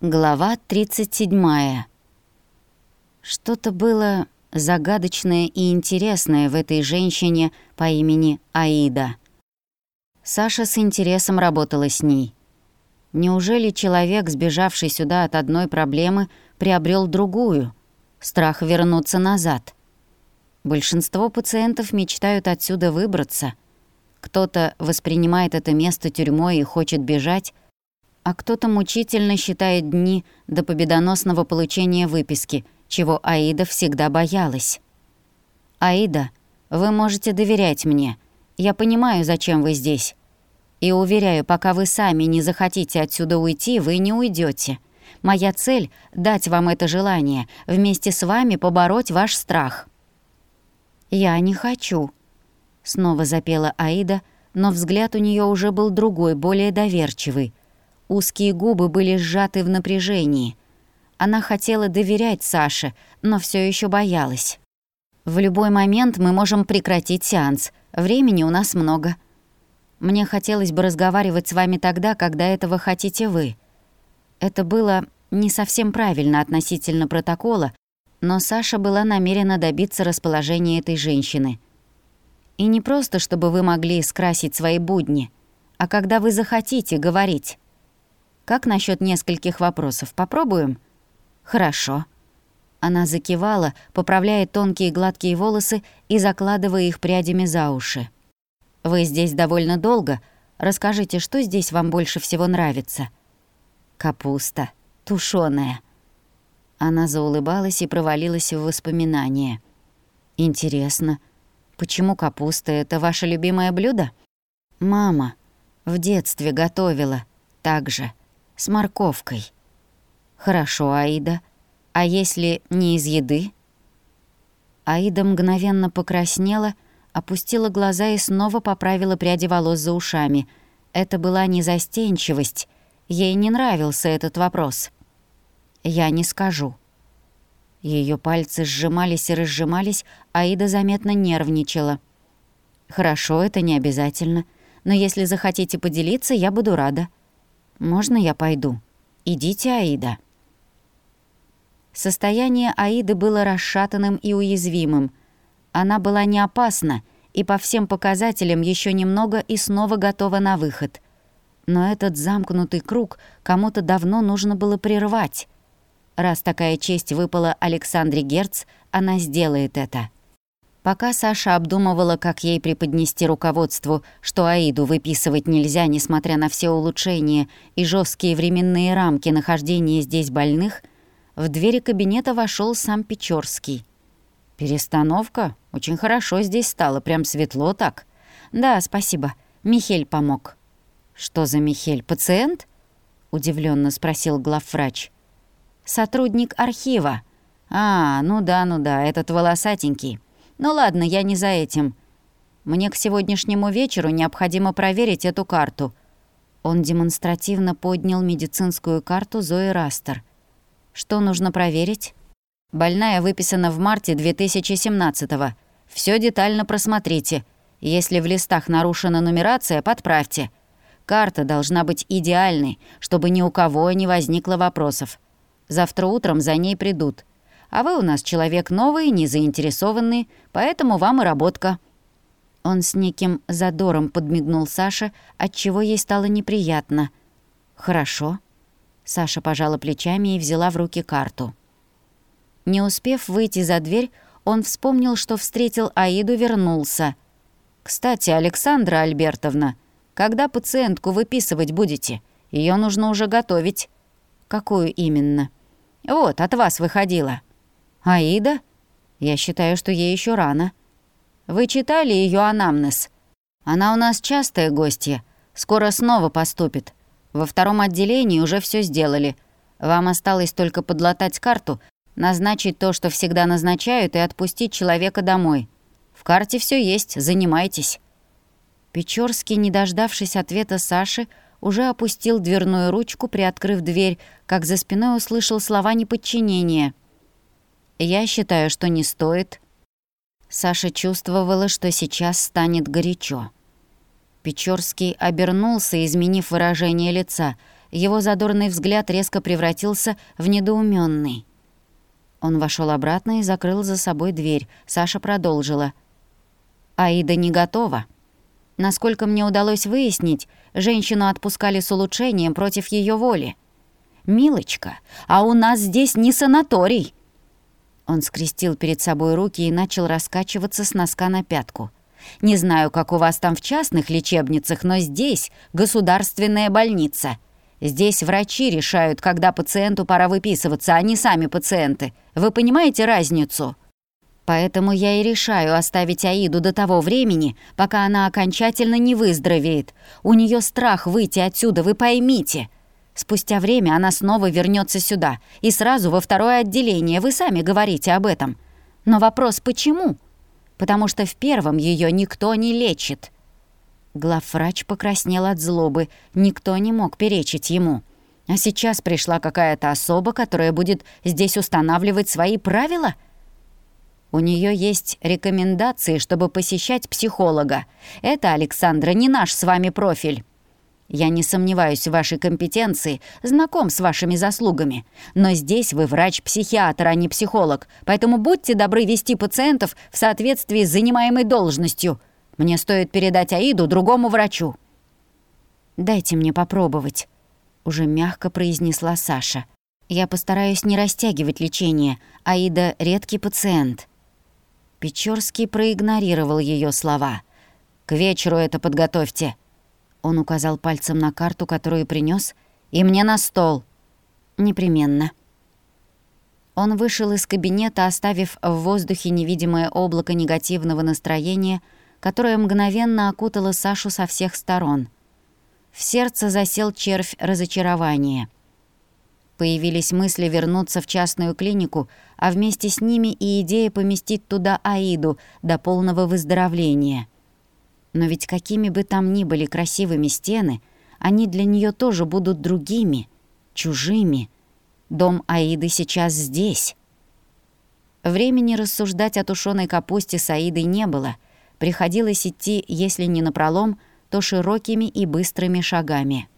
Глава 37. Что-то было загадочное и интересное в этой женщине по имени Аида. Саша с интересом работала с ней. Неужели человек, сбежавший сюда от одной проблемы, приобрел другую? Страх вернуться назад. Большинство пациентов мечтают отсюда выбраться. Кто-то воспринимает это место тюрьмой и хочет бежать, а кто-то мучительно считает дни до победоносного получения выписки, чего Аида всегда боялась. «Аида, вы можете доверять мне. Я понимаю, зачем вы здесь. И уверяю, пока вы сами не захотите отсюда уйти, вы не уйдете. Моя цель — дать вам это желание, вместе с вами побороть ваш страх». «Я не хочу», — снова запела Аида, но взгляд у нее уже был другой, более доверчивый — Узкие губы были сжаты в напряжении. Она хотела доверять Саше, но все еще боялась. «В любой момент мы можем прекратить сеанс. Времени у нас много. Мне хотелось бы разговаривать с вами тогда, когда этого хотите вы». Это было не совсем правильно относительно протокола, но Саша была намерена добиться расположения этой женщины. И не просто, чтобы вы могли скрасить свои будни, а когда вы захотите говорить. Как насчет нескольких вопросов? Попробуем? Хорошо. Она закивала, поправляя тонкие гладкие волосы и закладывая их прядями за уши. Вы здесь довольно долго. Расскажите, что здесь вам больше всего нравится? Капуста, тушёная. Она заулыбалась и провалилась в воспоминания. Интересно, почему капуста это ваше любимое блюдо? Мама в детстве готовила так же с морковкой. Хорошо, Аида. А если не из еды? Аида мгновенно покраснела, опустила глаза и снова поправила пряди волос за ушами. Это была не застенчивость. Ей не нравился этот вопрос. «Я не скажу». Ее пальцы сжимались и разжимались, Аида заметно нервничала. «Хорошо, это не обязательно. Но если захотите поделиться, я буду рада. «Можно я пойду? Идите, Аида». Состояние Аиды было расшатанным и уязвимым. Она была не опасна и по всем показателям еще немного и снова готова на выход. Но этот замкнутый круг кому-то давно нужно было прервать. Раз такая честь выпала Александре Герц, она сделает это. Пока Саша обдумывала, как ей преподнести руководству, что Аиду выписывать нельзя, несмотря на все улучшения и жесткие временные рамки нахождения здесь больных, в двери кабинета вошел сам Печорский. «Перестановка? Очень хорошо здесь стало, прям светло так». «Да, спасибо. Михель помог». «Что за Михель, пациент?» — удивленно спросил главврач. «Сотрудник архива». «А, ну да, ну да, этот волосатенький». Ну ладно, я не за этим. Мне к сегодняшнему вечеру необходимо проверить эту карту. Он демонстративно поднял медицинскую карту Зои Растер. Что нужно проверить? Больная выписана в марте 2017-го. Всё детально просмотрите. Если в листах нарушена нумерация, подправьте. Карта должна быть идеальной, чтобы ни у кого не возникло вопросов. Завтра утром за ней придут. А вы у нас человек новый, не заинтересованный, поэтому вам и работка». Он с неким задором подмигнул Саше, отчего ей стало неприятно. «Хорошо». Саша пожала плечами и взяла в руки карту. Не успев выйти за дверь, он вспомнил, что встретил Аиду, вернулся. «Кстати, Александра Альбертовна, когда пациентку выписывать будете? Ее нужно уже готовить». «Какую именно?» «Вот, от вас выходила». «Аида? Я считаю, что ей еще рано. Вы читали ее анамнез? Она у нас частая гостья. Скоро снова поступит. Во втором отделении уже все сделали. Вам осталось только подлатать карту, назначить то, что всегда назначают, и отпустить человека домой. В карте все есть, занимайтесь». Печорский, не дождавшись ответа Саши, уже опустил дверную ручку, приоткрыв дверь, как за спиной услышал слова неподчинения — я считаю, что не стоит. Саша чувствовала, что сейчас станет горячо. Печорский обернулся, изменив выражение лица. его задорный взгляд резко превратился в недоуменный. Он вошел обратно и закрыл за собой дверь. Саша продолжила. «Аида не готова. Насколько мне удалось выяснить, женщину отпускали с улучшением против ее воли. «Милочка, а у нас здесь не санаторий!» Он скрестил перед собой руки и начал раскачиваться с носка на пятку. «Не знаю, как у вас там в частных лечебницах, но здесь государственная больница. Здесь врачи решают, когда пациенту пора выписываться, а не сами пациенты. Вы понимаете разницу?» Поэтому я и решаю оставить Аиду до того времени, пока она окончательно не выздоровеет. У нее страх выйти отсюда, вы поймите. Спустя время она снова вернется сюда и сразу во второе отделение, вы сами говорите об этом. Но вопрос почему? Потому что в первом ее никто не лечит. Главврач покраснел от злобы, никто не мог перечить ему. А сейчас пришла какая-то особа, которая будет здесь устанавливать свои правила — у нее есть рекомендации, чтобы посещать психолога. Это, Александра, не наш с вами профиль. Я не сомневаюсь в вашей компетенции, знаком с вашими заслугами. Но здесь вы врач-психиатр, а не психолог. Поэтому будьте добры вести пациентов в соответствии с занимаемой должностью. Мне стоит передать Аиду другому врачу». «Дайте мне попробовать», — уже мягко произнесла Саша. «Я постараюсь не растягивать лечение. Аида — редкий пациент». Печорский проигнорировал ее слова. «К вечеру это подготовьте». Он указал пальцем на карту, которую принес, «И мне на стол». «Непременно». Он вышел из кабинета, оставив в воздухе невидимое облако негативного настроения, которое мгновенно окутало Сашу со всех сторон. В сердце засел червь разочарования — Появились мысли вернуться в частную клинику, а вместе с ними и идея поместить туда Аиду до полного выздоровления. Но ведь какими бы там ни были красивыми стены, они для нее тоже будут другими, чужими. Дом Аиды сейчас здесь. Времени рассуждать о тушеной капусте с Аидой не было. Приходилось идти, если не напролом, то широкими и быстрыми шагами.